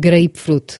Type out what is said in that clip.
grapefruit.